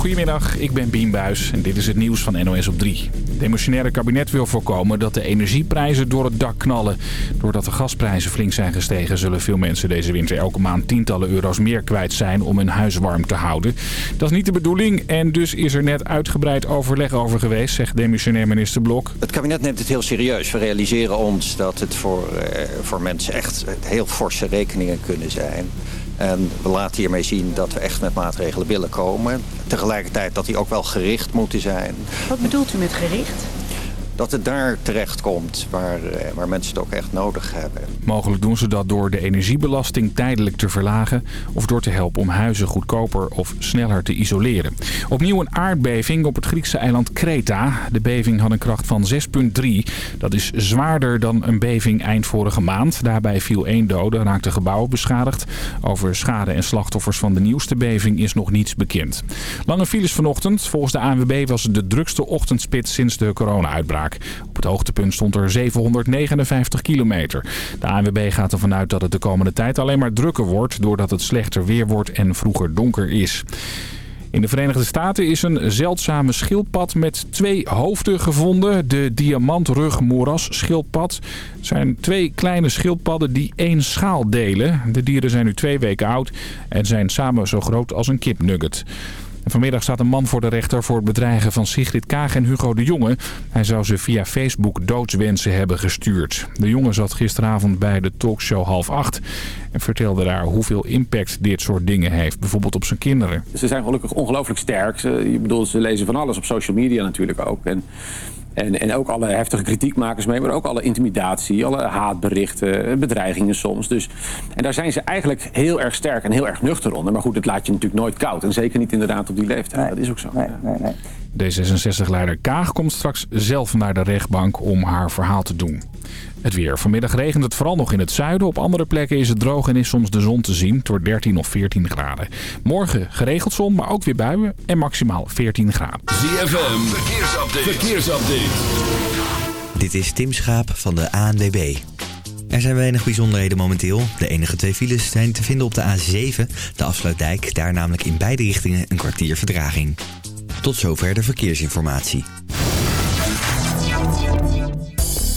Goedemiddag, ik ben Bien Buis en dit is het nieuws van NOS op 3. Het demissionaire kabinet wil voorkomen dat de energieprijzen door het dak knallen. Doordat de gasprijzen flink zijn gestegen... zullen veel mensen deze winter elke maand tientallen euro's meer kwijt zijn... om hun huis warm te houden. Dat is niet de bedoeling en dus is er net uitgebreid overleg over geweest... zegt demissionair minister Blok. Het kabinet neemt het heel serieus. We realiseren ons dat het voor, eh, voor mensen echt heel forse rekeningen kunnen zijn... En we laten hiermee zien dat we echt met maatregelen willen komen. Tegelijkertijd dat die ook wel gericht moeten zijn. Wat bedoelt u met gericht? Dat het daar terecht komt waar, eh, waar mensen het ook echt nodig hebben. Mogelijk doen ze dat door de energiebelasting tijdelijk te verlagen... of door te helpen om huizen goedkoper of sneller te isoleren. Opnieuw een aardbeving op het Griekse eiland Kreta. De beving had een kracht van 6,3. Dat is zwaarder dan een beving eind vorige maand. Daarbij viel één dode, raakte gebouwen beschadigd. Over schade en slachtoffers van de nieuwste beving is nog niets bekend. Lange files vanochtend. Volgens de ANWB was het de drukste ochtendspit sinds de corona-uitbraak. Op het hoogtepunt stond er 759 kilometer. De ANWB gaat ervan uit dat het de komende tijd alleen maar drukker wordt... doordat het slechter weer wordt en vroeger donker is. In de Verenigde Staten is een zeldzame schildpad met twee hoofden gevonden. De diamantrug moras schildpad. Het zijn twee kleine schildpadden die één schaal delen. De dieren zijn nu twee weken oud en zijn samen zo groot als een kipnugget vanmiddag staat een man voor de rechter voor het bedreigen van Sigrid Kaag en Hugo de Jonge. Hij zou ze via Facebook doodswensen hebben gestuurd. De jongen zat gisteravond bij de talkshow half acht en vertelde daar hoeveel impact dit soort dingen heeft. Bijvoorbeeld op zijn kinderen. Ze zijn gelukkig ongelooflijk sterk. Ze, bedoel, ze lezen van alles op social media natuurlijk ook. En en, en ook alle heftige kritiekmakers mee, maar ook alle intimidatie, alle haatberichten, bedreigingen soms. Dus, en daar zijn ze eigenlijk heel erg sterk en heel erg nuchter onder. Maar goed, het laat je natuurlijk nooit koud. En zeker niet inderdaad op die leeftijd. dat is ook zo. Nee, nee, nee. D66-leider Kaag komt straks zelf naar de rechtbank om haar verhaal te doen. Het weer. Vanmiddag regent het vooral nog in het zuiden. Op andere plekken is het droog en is soms de zon te zien. door 13 of 14 graden. Morgen geregeld zon, maar ook weer buien. En maximaal 14 graden. ZFM. Verkeersupdate. Verkeersupdate. Dit is Tim Schaap van de ANWB. Er zijn weinig bijzonderheden momenteel. De enige twee files zijn te vinden op de A7, de afsluitdijk. Daar namelijk in beide richtingen een kwartier verdraging. Tot zover de verkeersinformatie.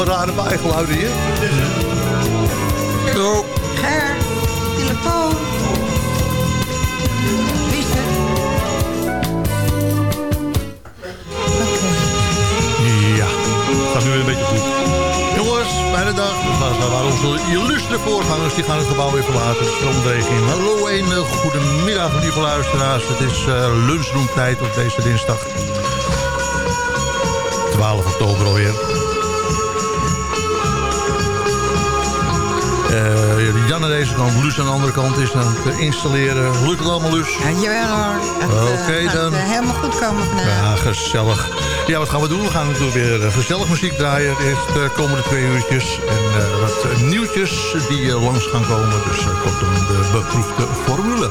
Een rare bijgeluiden hier. Zo. Ger, telefoon. Wie? Ja, gaat nu weer een beetje goed. Jongens, bijna dag. We waren onze illustre voorgangers, die gaan het gebouw weer verlaten. Stroomweging. Hallo en uh, goedemiddag, lieve luisteraars. Het is uh, lunchroomtijd op deze dinsdag. 12 oktober alweer. Uh, Jan aan deze kant, Luus aan de andere kant is aan het installeren. Lukt het allemaal, Luus? Ja, jawel hoor. Oké okay, uh, dan. helemaal goed komen vandaag. Ja, gezellig. Ja, wat gaan we doen? We gaan natuurlijk weer uh, gezellig muziek draaien. Eerst de komende twee uurtjes. En wat nieuwtjes die langs gaan komen. Dus kortom de beproefde formule.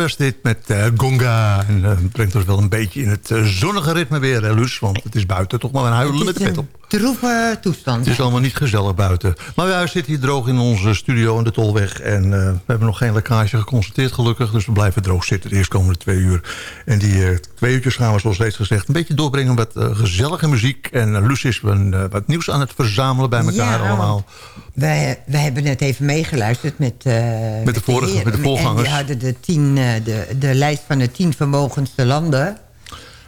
Was dit met eh, Gonga. En uh, brengt ons wel een beetje in het uh, zonnige ritme weer, hè, Luus? Want het is buiten toch maar een huilen met de pet op. droeve toestand. Het is allemaal niet gezellig buiten. Maar wij zitten hier droog in onze studio in de Tolweg. En we hebben nog geen lekkage geconstateerd gelukkig. Dus we blijven droog zitten de eerstkomende twee uur. En die twee uurtjes gaan we zoals steeds gezegd een beetje doorbrengen met gezellige muziek. En Luus is wat nieuws aan het verzamelen bij elkaar ja, allemaal. Wij, wij hebben net even meegeluisterd met, met, de, vorige, de met de voorgangers. En die hadden de, tien, de, de lijst van de tien vermogendste landen...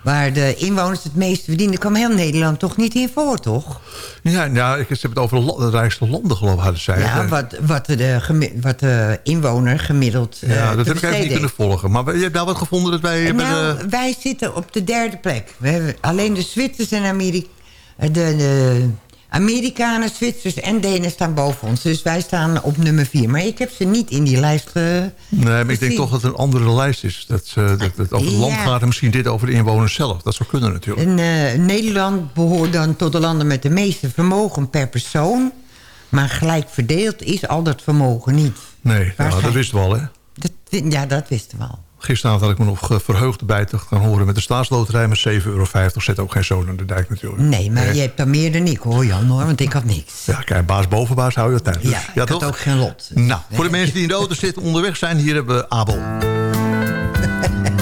waar de inwoners het meest verdienen... kwam heel Nederland toch niet in voor, toch? Ja, ja ik, ze hebben het over de, rijkste landen, geloof ik, hadden zij. Ja, wat, wat, de, wat de inwoner gemiddeld Ja, uh, dat heb ik even niet kunnen volgen. Maar je hebt nou wat gevonden dat wij... Nou, hebben, wij zitten op de derde plek. We hebben alleen de Zwitsers en Amerika... De, de, Amerikanen, Zwitsers en Denen staan boven ons. Dus wij staan op nummer 4. Maar ik heb ze niet in die lijst uh, Nee, maar ik denk toch dat het een andere lijst is. Dat, uh, dat het over het land gaat en misschien dit over de inwoners zelf. Dat zou kunnen natuurlijk. En, uh, Nederland behoort dan tot de landen met de meeste vermogen per persoon. Maar gelijk verdeeld is al dat vermogen niet. Nee, nou, dat wisten we al hè? Dat, ja, dat wisten we al. Gisteravond had ik me nog verheugd bij te gaan horen met de staatsloterij met 7,50 euro. Zet ook geen zoon aan de dijk natuurlijk. Nee, maar nee. je hebt dan meer dan ik hoor Jan hoor, want ik had niks. Ja, kijk, baas boven baas hou je tijd. Ja, ja, ik toch? had ook geen lot. Nou, voor de mensen die in de auto zitten onderweg zijn, hier hebben we Abel.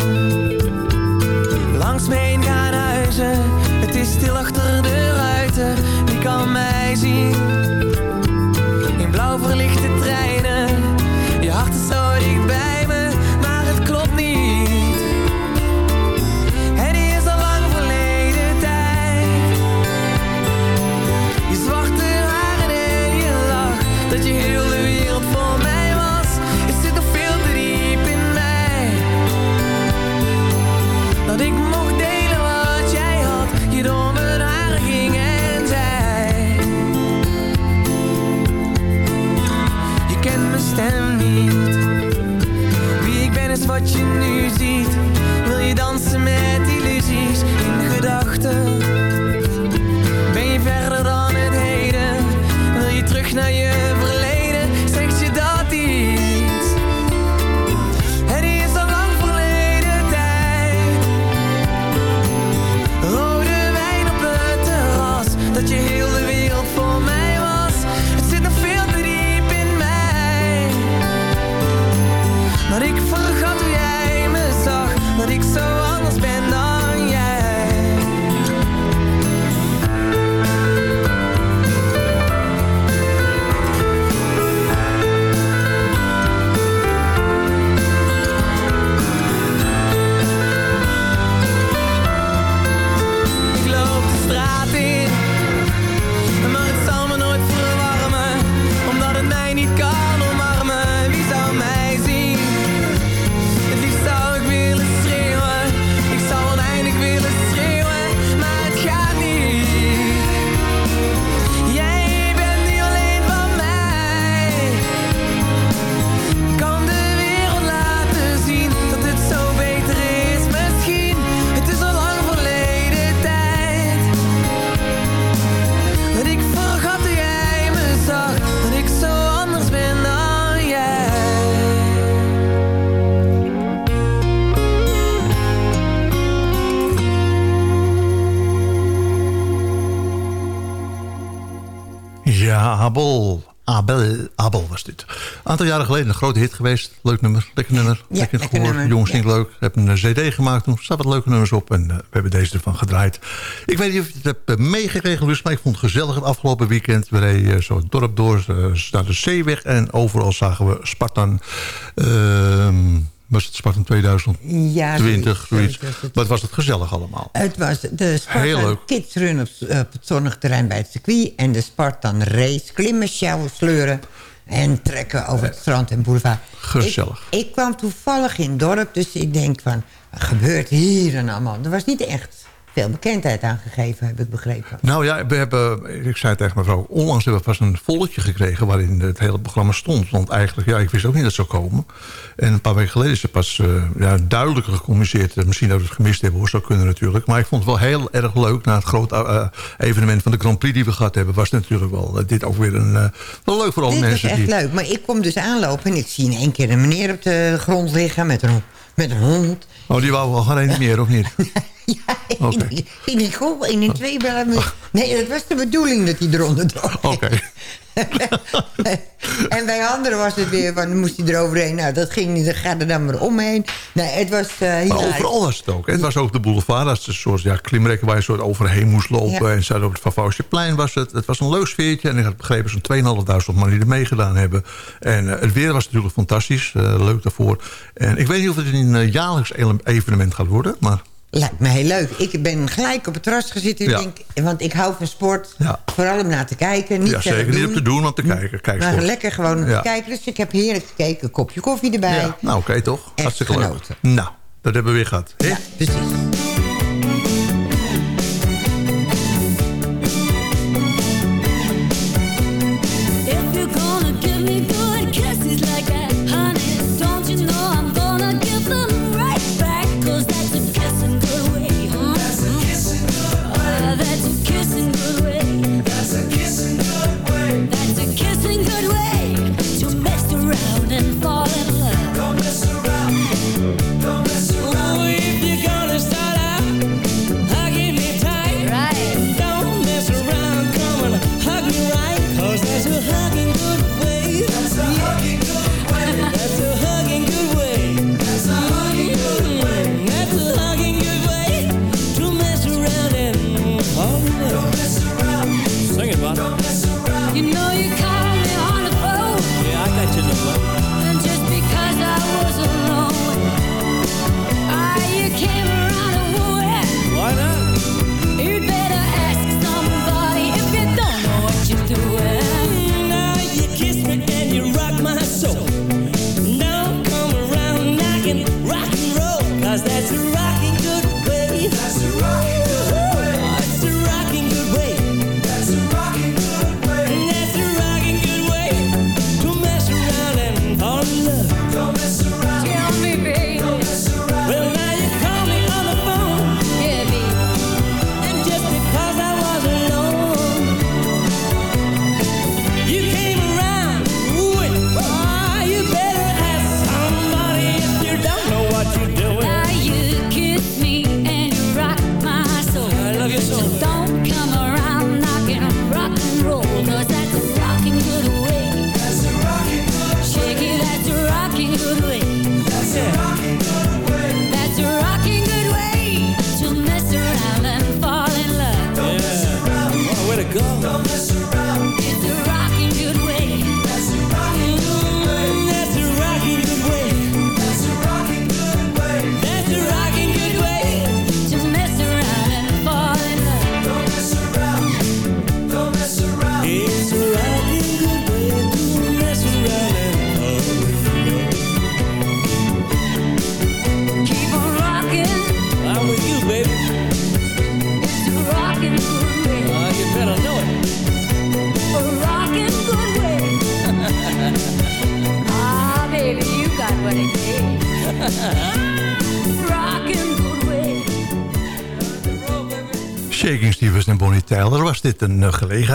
Zien Abel. Abel, Abel was dit. Een aantal jaren geleden een grote hit geweest. Leuk nummer, lekker nummer. Ja, lekker lekker gehoord. Jongens, ja. vind ik leuk. Ik heb een eh, cd gemaakt toen. Er staan wat leuke nummers op. En eh, we hebben deze ervan gedraaid. Ik weet niet of je het hebt eh, meegekregen, Luus. Maar ik vond het gezellig het afgelopen weekend. We reden zo het dorp door naar de zeeweg. En overal zagen we Spartan. ehm, Was het Spartan 2020, Ja, zoiets. Wat was het gezellig allemaal. Het was de Spartan. Kids Run op, op het zonnige terrein bij het circuit... en de Spartan Race, klimmen, sjouwen, sleuren... en trekken over het strand en boulevard. Gezellig. Ik, ik kwam toevallig in het dorp, dus ik denk van... wat gebeurt hier dan allemaal? Er was niet echt veel bekendheid aangegeven, heb ik begrepen. Nou ja, we hebben, ik zei tegen mevrouw, onlangs hebben we pas een volletje gekregen waarin het hele programma stond. Want eigenlijk, ja, ik wist ook niet dat het zou komen. En een paar weken geleden is het pas eh, ja, duidelijker gecommuniceerd. Eh, Misschien dat we het gemist hebben, hoor, zou kunnen natuurlijk. Maar ik vond het wel heel erg leuk. Na het grote eh, evenement van de Grand Prix die we gehad hebben, was het natuurlijk wel dit ook weer een, wel leuk voor alle Dit was mensen. echt die, leuk, maar ik kom dus aanlopen... en ik zie in één keer een meneer op de grond liggen met een, met een hond. Oh, die wou wel geen meer, of niet? Ja, in, in die groep, in die twee. Nee, dat was de bedoeling dat hij eronder dook. Oké. en bij anderen was het weer van, moest hij eroverheen. Nou, dat ging niet, dan gaat er dan maar omheen. Nee, het was uh, Maar overal was het ook. Het was ook de boulevard. Dat is een soort ja, klimrekken waar je soort overheen moest lopen. Ja. En zuid op het Vavausjeplein was het. Het was een leuk sfeertje. En ik had begrepen zo'n 2.500 man die er meegedaan hebben. En eh, het weer was natuurlijk fantastisch. eh, leuk daarvoor. En ik weet niet of het een jaarlijks evenement gaat worden. Maar Lijkt me heel leuk. Ik ben gelijk op het terras gezeten. Ja. Denk, want ik hou van sport. Ja. Vooral om naar te kijken. Niet ja, zeker niet om te doen, maar te kijken. Kijk, Maar lekker gewoon om te kijken. Dus ik heb heerlijk gekeken. Een kopje koffie erbij. Ja, nou oké toch. Hartstikke leuk. Nou, dat hebben we weer gehad. Ja, precies.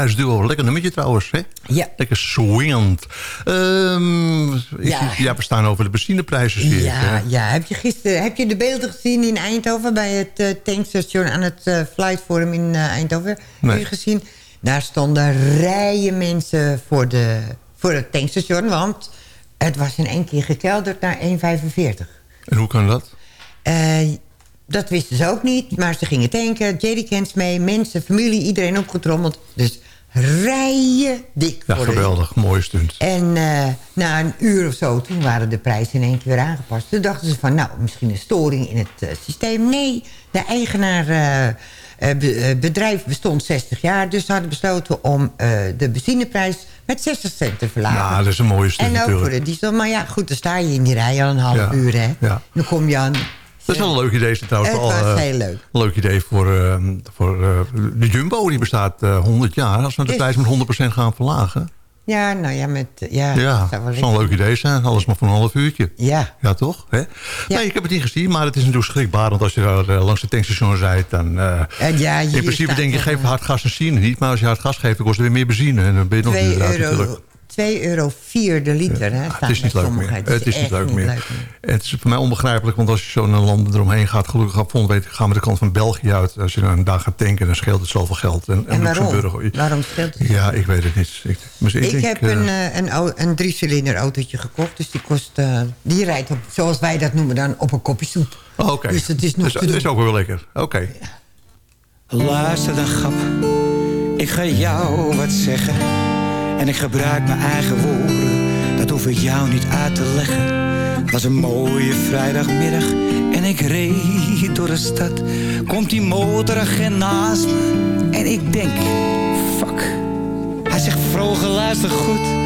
Uh, gelegenheidsduo? Lekker nummertje trouwens, hè? Ja. Lekker swingend. Ehm, Ja. we staan over de benzineprijzen. ik, Ja, ja. Heb je gisteren heb je de beelden gezien in Eindhoven... bij het eh, tankstation aan het eh, Flight Forum in eh, Eindhoven? Nee. Heb je gezien? Daar stonden rijen mensen voor, de, voor het tankstation... want het was in één keer gekelderd naar 1,45. En hoe kan dat? Dat wisten ze ook niet, maar ze gingen tanken. Jerrycans mee, mensen, familie, iedereen opgetrommeld. Dus rijen dik Ja, voor geweldig. Mooie stunt. En eh, na een uur of zo, toen waren de prijzen in één keer weer aangepast. Toen dachten ze van, nou, misschien een storing in het eh, systeem. Nee, de eigenaar... be- eh, bedrijf bestond 60 jaar, dus ze hadden besloten om de benzineprijs met 60 cent te verlagen. Ja, dat is een mooie stunt en ook voor natuurlijk. de diesel. Maar ja, goed, dan sta je in die rij al een half Ja, uur, hè. ja. Dan kom je aan... Dat is wel een leuk idee. Het trouwens Het al, was eh, heel leuk. Een leuk idee voor, eh, voor eh, de Jumbo. Die bestaat eh 100 jaar. Als we de prijs met 100% gaan verlagen. Ja, nou ja, met... Ja, Ja, dat zou leuk idee zijn. Alles maar voor een half uurtje. Ja. Ja, toch? Hè? Nee, ik heb het niet gezien, maar het is natuurlijk schrikbaar. Want als je daar eh, langs de tankstation rijdt, dan... eh, En ja, in principe denk je, geef eh, hard gas en zie je niet. Maar als je hard gas geeft, dan kost het weer meer benzine. En dan ben je nog 2 duurder uit euro, natuurlijk. 2 euro 4 de liter, hè. Het is niet leuk meer. Het is niet leuk meer. leuk En het is voor mij onbegrijpelijk, want als je zo naar landen eromheen gaat... gelukkig af volgende week gaan we de kant van België uit. Als je dan daar gaat tanken, dan scheelt het zoveel geld. En, En waarom? Luxemburg- Waarom scheelt het? Ja, ik weet het niet. Ik, misschien- Ik, denk, heb eh, een, eh, een, een driecilinder autootje gekocht. Dus die, kost, eh, die rijdt, op, zoals wij dat noemen dan, op een kopje soep. oh, Oké. Dus het is nog Dus te dat doen. is ook wel lekker. Oké. Luister dan, grap. Ik ga jou wat zeggen. En ik gebruik mijn eigen woorden. Dat hoef ik jou niet uit te leggen. Het was een mooie vrijdagmiddag. En ik reed door de stad. Komt die motoragent naast me. En ik denk, fuck. Hij zegt, vroeger luister goed.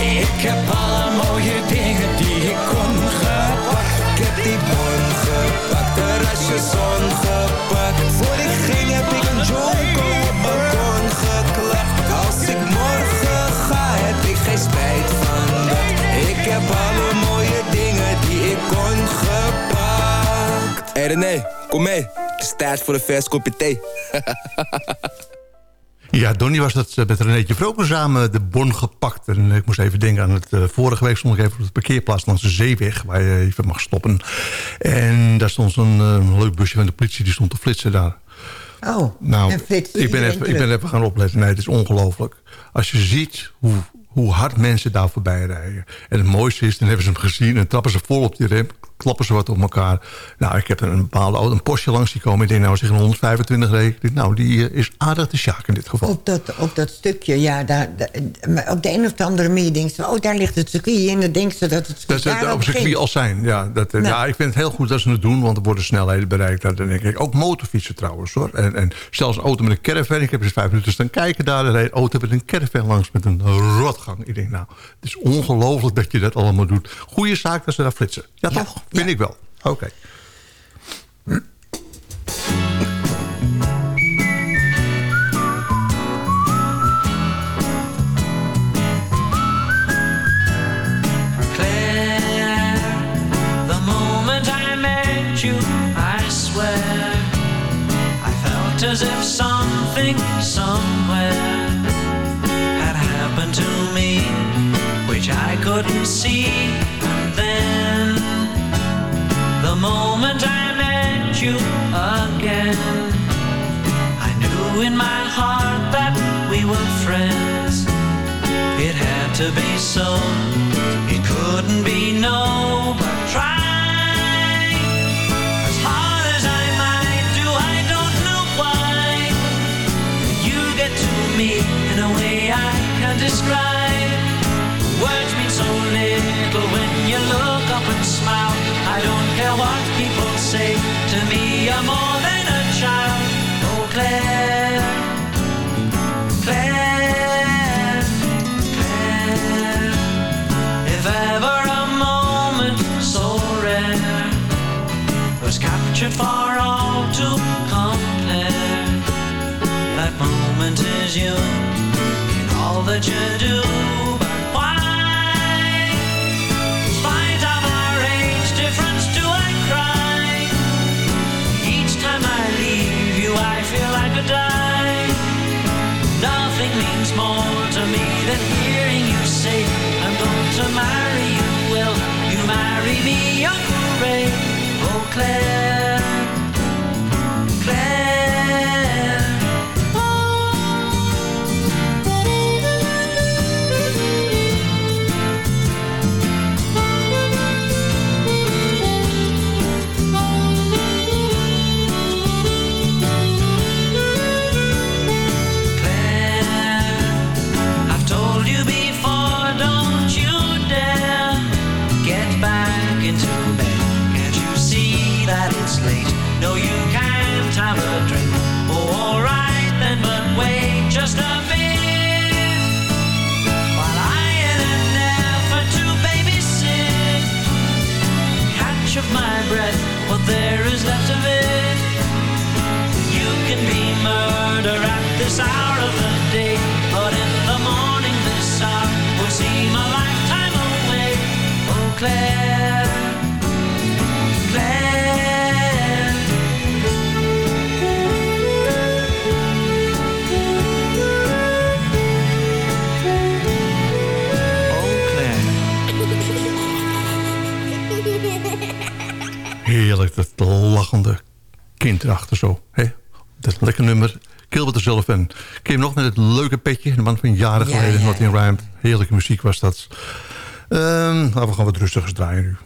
Ik heb alle mooie dingen die ik kon gepakt. Ik heb die bon gepakt, terrasje zon gepakt. Voor ik ging heb ik een jonko op balkon geklapt. Als ik morgen ga, heb ik geen spijt van dat. Ik heb alle mooie dingen die ik kon gepakt. Hé hey René, kom mee. Het is tijd voor een vers kopje thee. Ja, Donnie was dat eh, met Renéetje Vroken samen de bon gepakt. En ik moest even denken aan het... eh, vorige week stond ik even op de parkeerplaats langs de Zeeweg... waar je even mag stoppen. En daar stond zo'n eh, leuk busje van de politie, die stond te flitsen daar. Oh, Nou, en ik ben, even, ik ben even gaan opletten. Nee, het is ongelooflijk. Als je ziet hoe, hoe hard mensen daar voorbij rijden. En het mooiste is, dan hebben ze hem gezien... en trappen ze vol op die rem, klappen ze wat op elkaar. Nou, ik heb een bepaalde auto, een Porsche langs die komen. Ik denk, nou, zeg een 125 reed. Ik denk, Nou, die eh, is aardig de sjaak in dit geval. Op dat, op dat stukje, ja, daar, daar- maar op de een of de andere manier denkt ze... oh, daar ligt het circuit en dan denkt ze dat het Dat circuit ze daar op circuit al zijn. Ja, dat, eh, Nou. ja, ik vind het heel goed dat ze het doen, want er worden snelheden bereikt. Dat denk ik. Ook motorfietsen trouwens hoor. En, en zelfs een auto met een caravan. Ik heb eens vijf minuten staan kijken daar. Er reed een auto met een caravan langs met een rotgang. Ik denk, nou, het is ongelooflijk dat je dat allemaal doet. Goeie zaak dat ze daar flitsen. Ja, toch? Vind ik wel. Oké. Claire, the moment I met you, I swear, I felt as if something somewhere had happened to me, which I couldn't see. The moment I met you again, I knew in my heart that we were friends. It had to be so. It couldn't be no, but try as hard as I might do. I don't know why you get to me in a way I can't describe. Words mean so little when you look up and smile. I don't care what people say to me. You're more than a child. Oh, Claire, Claire, Claire. If ever a moment so rare was captured for all to compare, that moment is you in all that you do. Oh, catch of my breath, what there is left of it. You can be murder at this hour of the day, but in the morning this hour will seem a lifetime away. Oh, Claire, Heerlijk, dat lachende kind erachter zo. Hè? Dat lekker nummer. Er zelf en Kim nog met het leuke petje. De man van jaren Ja, geleden, ja, in Rhyme. Heerlijke muziek was dat. Ehm nou, we gaan wat rustigers draaien nu.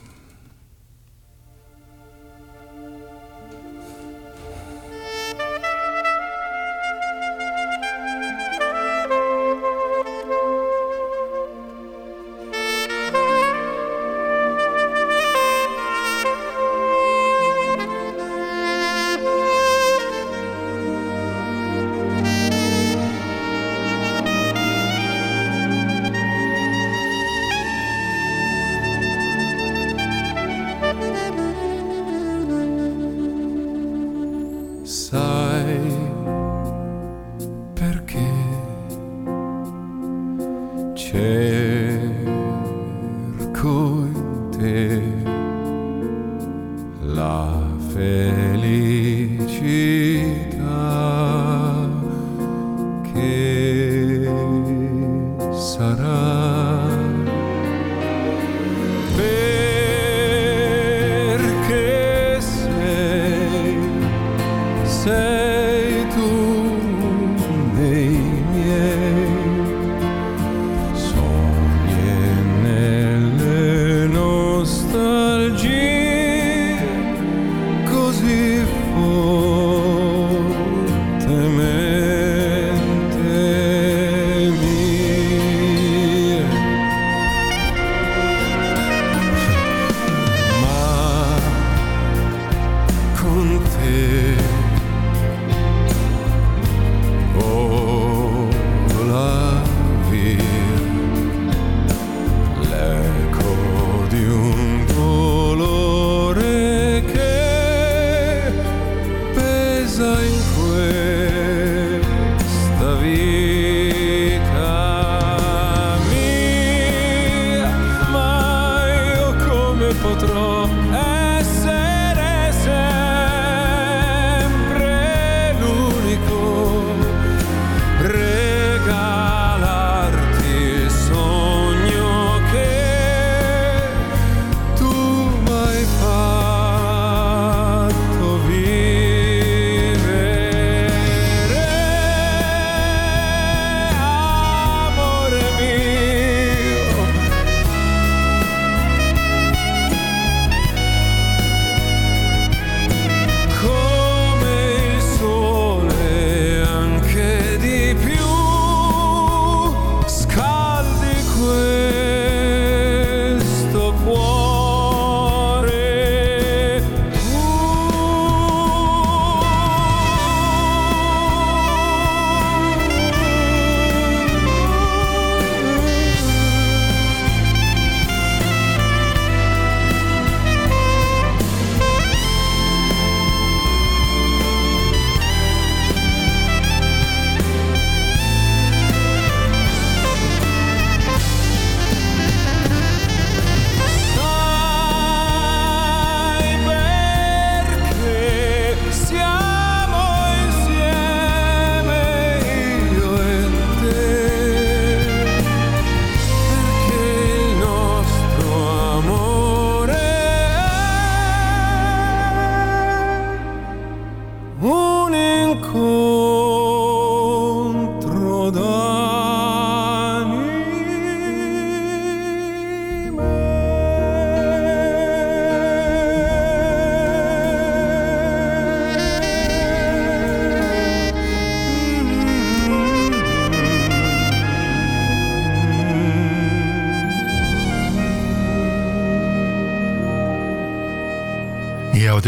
yeah.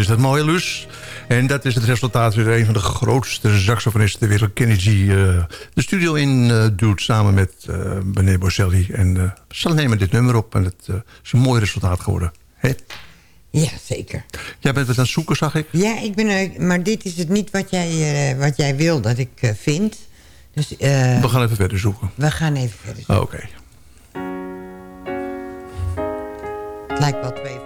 Is dat mooi, Luus. En dat is het resultaat weer een van de grootste saxofonisten ter wereld. Kenny G eh, de studio in eh, doet samen met uh, Bené Bocelli. En ze nemen dit nummer op en het is een mooi resultaat geworden. Hè? Ja, zeker. Jij bent wat aan het zoeken, zag ik. Ja, ik ben, maar dit is het niet wat jij, wat jij wil dat ik vind. Dus We gaan even verder zoeken. we gaan even verder. Oh, Oké. Het lijkt wel twee.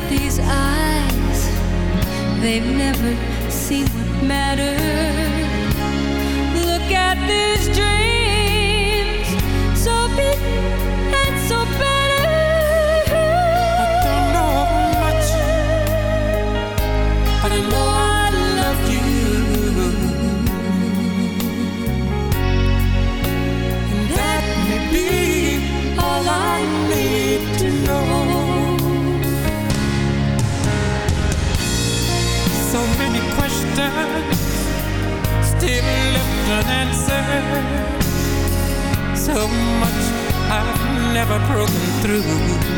At these eyes, they've never seen what matters. Look at these dreams, so big questions still left unanswered. So much I've never broken through.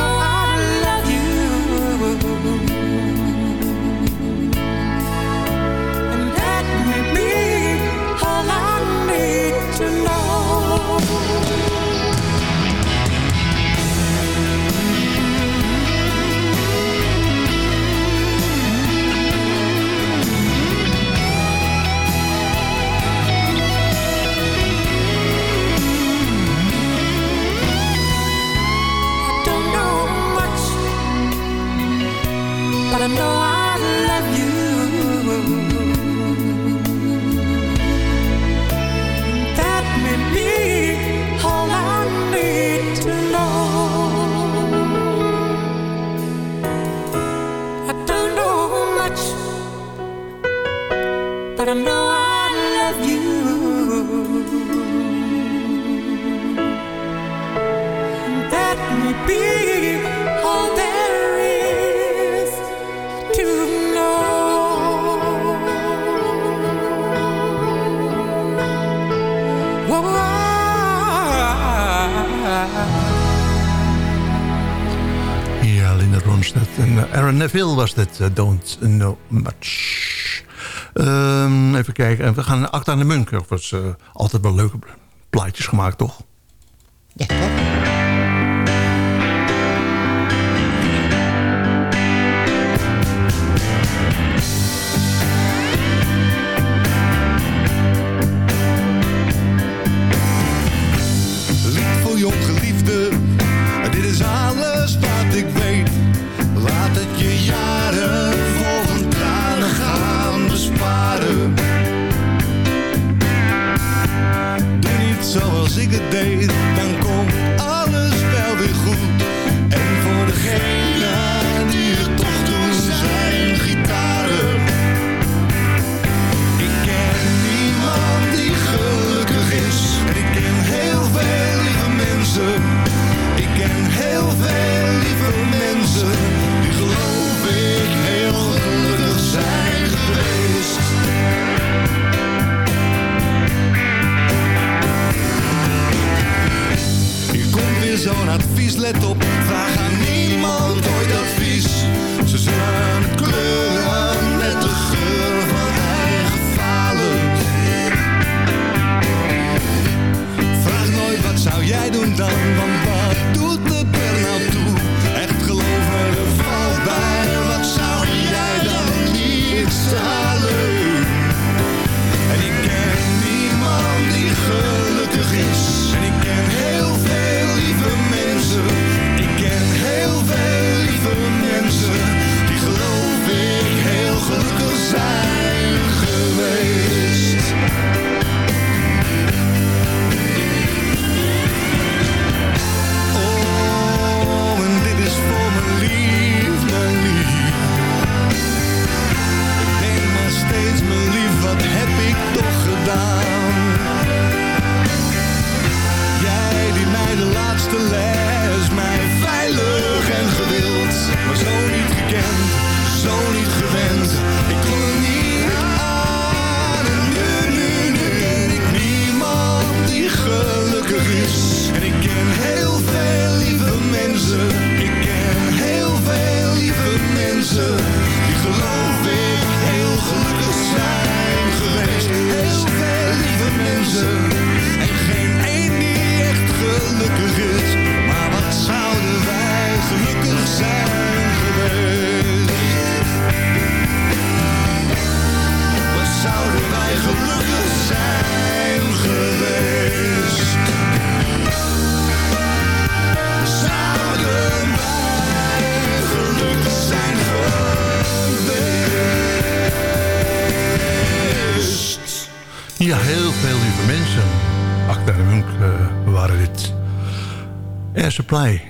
Neville was dat. eh, don't know much. Ehm, even kijken. En we gaan naar aan de Munker. Dat was eh, altijd wel leuke plaatjes gemaakt, toch? Supply,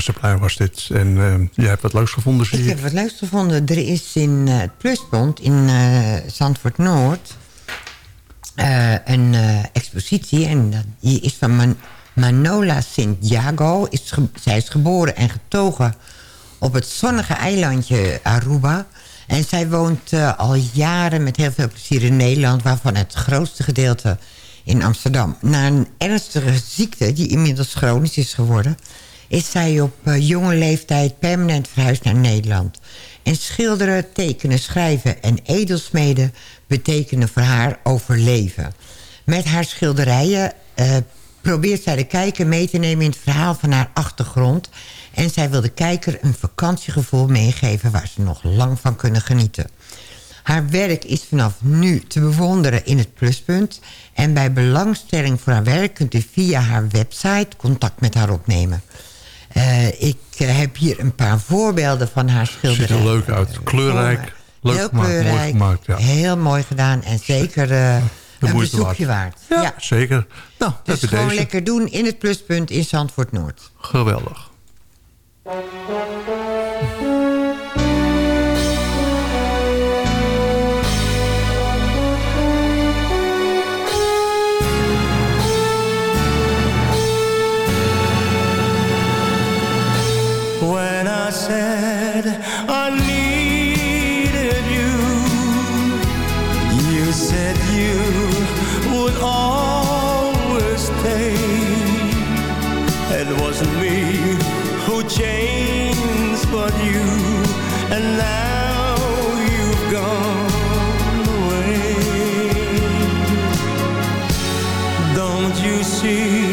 Supply was dit. En uh, jij hebt wat leuks gevonden, zie Ik heb wat leuks gevonden. Er is in uh, het Pluspunt in uh, Zandvoort Noord... Uh, een expositie. En die is van Man Manola Santiago. Is zij is geboren en getogen op het zonnige eilandje Aruba. En zij woont al jaren met heel veel plezier in Nederland... waarvan het grootste gedeelte in Amsterdam. Na een ernstige ziekte, die inmiddels chronisch is geworden... is zij op uh, jonge leeftijd permanent verhuisd naar Nederland. En schilderen, tekenen, schrijven en edelsmeden... betekenen voor haar overleven. Met haar schilderijen uh, probeert zij de kijker mee te nemen... in het verhaal van haar achtergrond... En zij wil de kijker een vakantiegevoel meegeven... waar ze nog lang van kunnen genieten. Haar werk is vanaf nu te bewonderen in het pluspunt. En bij belangstelling voor haar werk kunt u via haar website contact met haar opnemen. Uh, ik uh, heb hier een paar voorbeelden van haar schilderijen. Ziet er leuk uit. Kleurrijk. Leuk heel gemaakt, kleurrijk. Mooi gemaakt, ja. Heel mooi gedaan. En zeker uh, een bezoekje waard. Ja, ja. zeker. Nou, dus gewoon deze. lekker doen in het pluspunt in Zandvoort Noord. Geweldig. Always stay. It wasn't me who changed, but you, and now you've gone away. Don't you see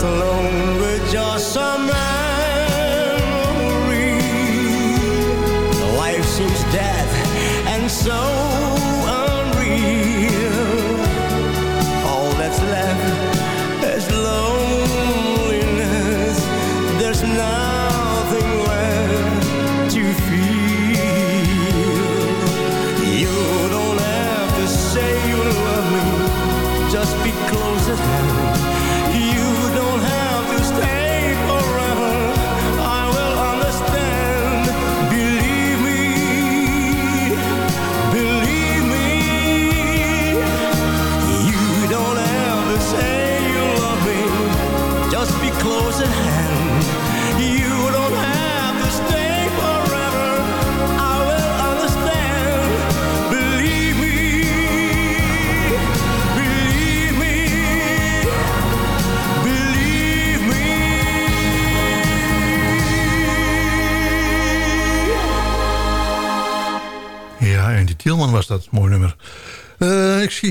to love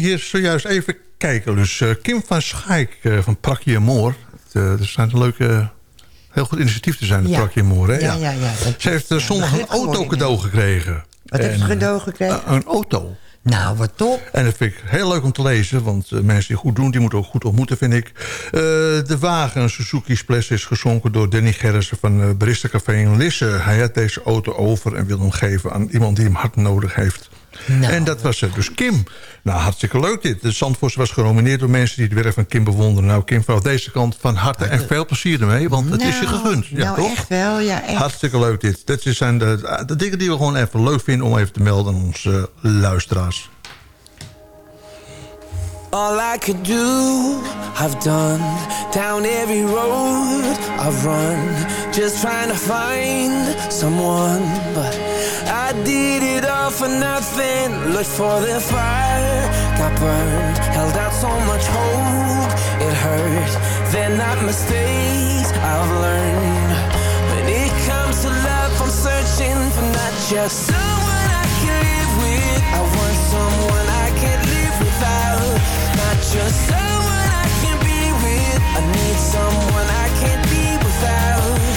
zie hier zojuist even kijken. Dus uh, Kim van Schaik uh, van Prakje Moor. dat schijnt een leuke, heel goed initiatief te zijn, de Ja. Prakje Moor. Hè? Ja, ja, ja, Ze heeft zondag een auto cadeau gekregen. Wat heeft ze cadeau gekregen? een auto. Nou, wat top. En dat vind ik heel leuk om te lezen. Want eh, mensen die goed doen, die moeten ook goed ontmoeten, vind ik. Eh, de wagen, een Suzuki Splash, is gezonken door Danny Gerritsen van uh, Barista Café in Lisse. Hij had deze auto over en wil hem geven aan iemand die hem hard nodig heeft. Nou. En dat was het. Dus Kim. Nou, hartstikke leuk dit. De Zandvoort was genomineerd door mensen die het werk van Kim bewonderen. Nou, Kim, vanaf deze kant van harte en veel plezier ermee. Want het is je Nou, gegund. Ja, nou, toch? echt wel. Ja, echt. Hartstikke leuk dit. Dat zijn de, de dingen die we gewoon even leuk vinden om even te melden aan onze eh, luisteraars. All I could do, I've done Down every road I've run Just trying to find someone But all for nothing Looked for the fire got burned, held out so much hope, it hurt. They're not mistakes I've learned. When it comes to love, I'm searching for not just someone I can live with. I want someone I can't live without. Not just someone I can be with. I need someone I can't be without.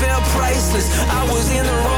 felt priceless. I was in the wrong,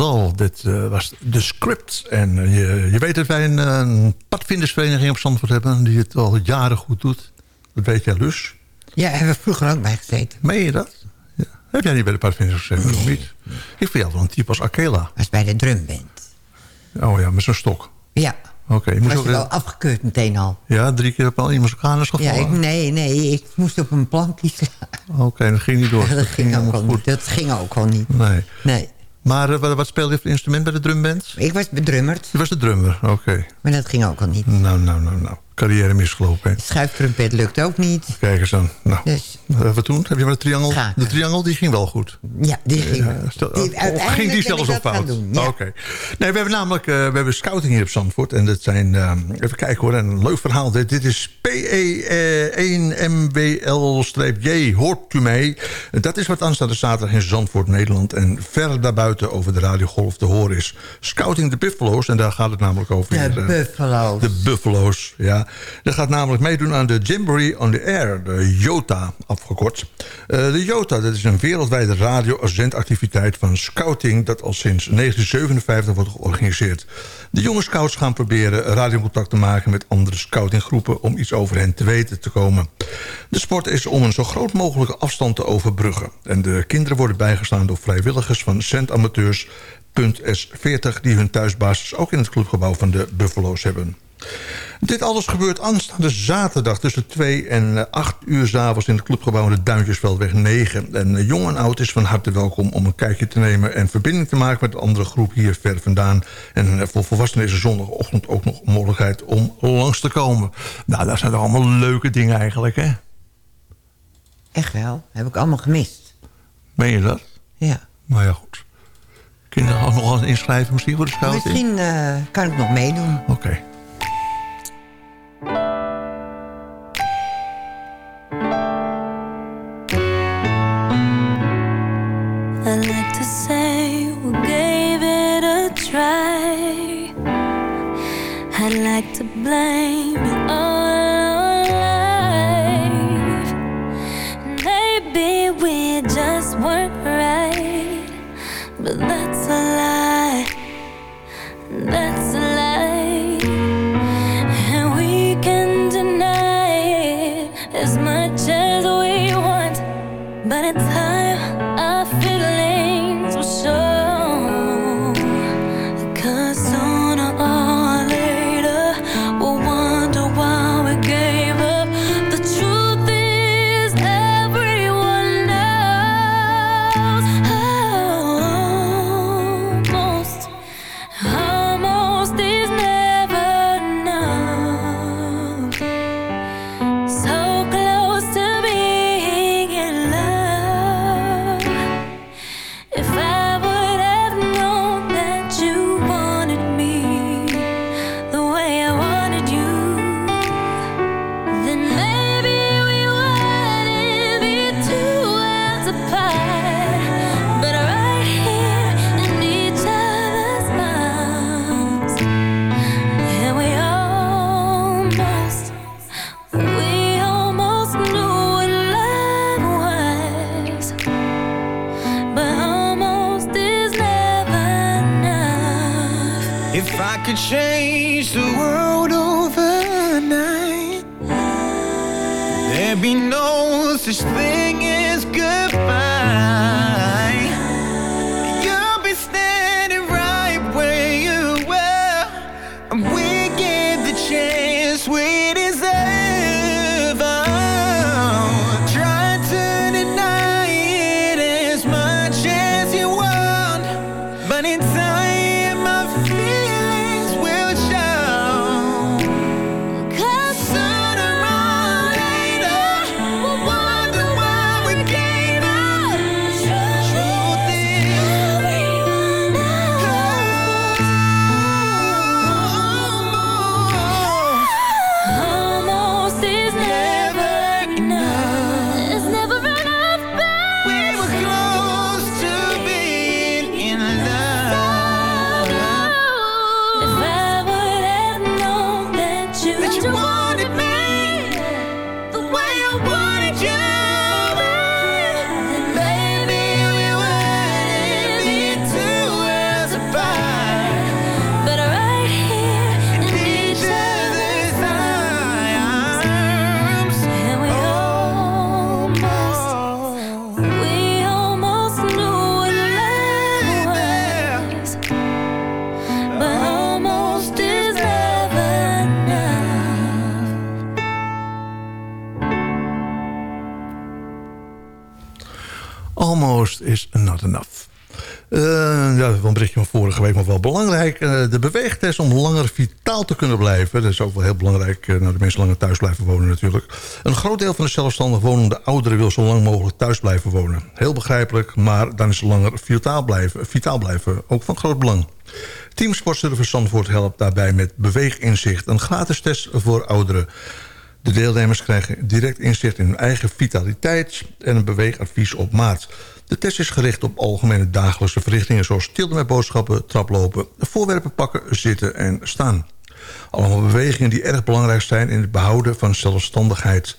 All. Dit eh, was de script. En eh, je, je weet dat wij een, eh, een padvindersvereniging op Zandvoort hebben... die het al jaren goed doet. Dat weet jij dus. Ja, hebben we vroeger ook bij gezeten. Meen je dat? Ja. Heb jij niet bij de padvinders gezeten? Of niet? Ik vind jou wel een type als Akela. was bij de drumband. Oh ja, met zo'n stok. Ja, Oké. je was je ook, wel afgekeurd meteen al. ja, drie keer op al iemand kanus Ja, gevallen? ik, nee, nee, ik moest op een plankje slaan. Oké, dat ging niet door. dat, ging ook al niet. dat ging ook al niet. Nee. Nee. Maar eh, wat, wat speelde je voor instrument bij de drumband? Ik was bedrummerd, Je was de drummer, oké. maar dat ging ook al niet. Nou, nou, nou, nou. Carrière misgelopen, hè. Schuiftrumpet lukt ook niet. Kijk eens aan. Nou, Dus wat toen? Heb je maar de triangel? Schaken. De triangel, die ging wel goed. ja, die ging. Ja, stel- die, uiteindelijk ging die zelfs op fout? doen, ja. Oké. Nee, we hebben namelijk eh, we hebben scouting hier op Zandvoort. En dat zijn, eh, even kijken hoor, een leuk verhaal. Dit, dit is PE1MWL-J, hoort u mee? Dat is wat aanstaande zaterdag in Zandvoort, Nederland. En verder daarbuiten over de radiogolf te horen is Scouting de Buffalo's. En daar gaat het namelijk over. De hier, eh, Buffalo's. de Buffalo's, ja. Dat gaat namelijk meedoen aan de Jamboree on the Air, de JOTA afgekort. Eh, de JOTA, dat is een wereldwijde radio-zendactiviteit van scouting... dat al sinds 1957 wordt georganiseerd. De jonge scouts gaan proberen radiocontact te maken met andere scoutinggroepen... om iets over hen te weten te komen. De sport is om een zo groot mogelijke afstand te overbruggen. En de kinderen worden bijgestaan door vrijwilligers van centamateurs... .S40 die hun thuisbasis ook in het clubgebouw van de Buffalo's hebben. Dit alles gebeurt aanstaande zaterdag tussen 2 en 8 uur s'avonds in het clubgebouw in de Duintjesveldweg 9. En eh, jong en oud is van harte welkom om een kijkje te nemen en verbinding te maken met de andere groep hier ver vandaan. En eh, voor volwassenen is er zondagochtend ook nog een mogelijkheid om langs te komen. Nou, dat zijn allemaal leuke dingen eigenlijk, hè? Echt wel, heb ik allemaal gemist. Meen je dat? Ja. Nou ja, goed. Kinderen ook nog eens inschrijven misschien voor de scouting? Misschien eh, kan ik nog meedoen. Oké. Like to blame een berichtje van vorige week, maar wel belangrijk. Eh, de beweegtest om langer vitaal te kunnen blijven. Dat is ook wel heel belangrijk. nou, de mensen langer thuis blijven wonen natuurlijk. Een groot deel van de zelfstandig wonende ouderen... wil zo lang mogelijk thuis blijven wonen. Heel begrijpelijk, maar dan is langer vitaal blijven, vitaal blijven ook van groot belang. Team Sportservice Zandvoort helpt daarbij met beweeginzicht. Een gratis test voor ouderen. De deelnemers krijgen direct inzicht in hun eigen vitaliteit... en een beweegadvies op maat. De test is gericht op algemene dagelijkse verrichtingen... zoals tilden met boodschappen, traplopen, voorwerpen pakken, zitten en staan. Allemaal bewegingen die erg belangrijk zijn... in het behouden van zelfstandigheid.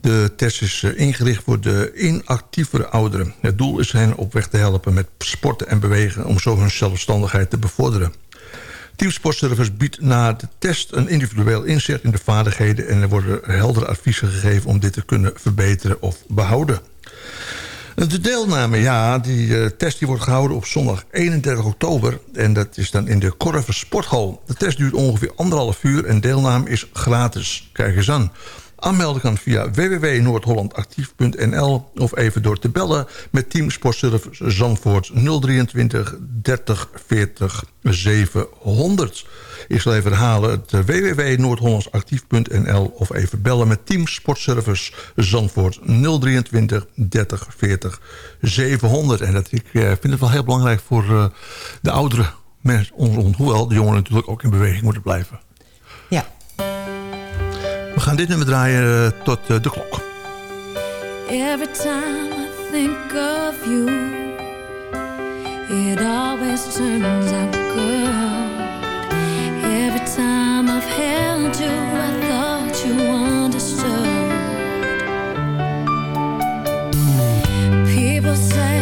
De test is eh, ingericht voor de inactievere ouderen. Het doel is hen op weg te helpen met sporten en bewegen... om zo hun zelfstandigheid te bevorderen. Team Sportservice biedt na de test een individueel inzicht in de vaardigheden... en er worden heldere adviezen gegeven om dit te kunnen verbeteren of behouden. De deelname, ja, die eh, test die wordt gehouden op zondag 31 oktober. En dat is dan in de Korver Sporthal. De test duurt ongeveer anderhalf uur en deelname is gratis. Kijk eens aan. Aanmelden kan via www.noordhollandactief.nl of even door te bellen met Team Sportservice Zandvoort 023 30 40 700. Ik zal even herhalen het eh, www.noordhollandsactief.nl... of even bellen met Team Sportservice Zandvoort 023 30 40 700. En dat, ik eh, vind het wel heel belangrijk voor eh, de ouderen. Mensen, ons, hoewel de jongeren natuurlijk ook in beweging moeten blijven. Ja. We gaan dit nummer draaien tot de klok. Every time I think of you It always turns out good time I've held you, I thought you understood. People say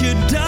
you done.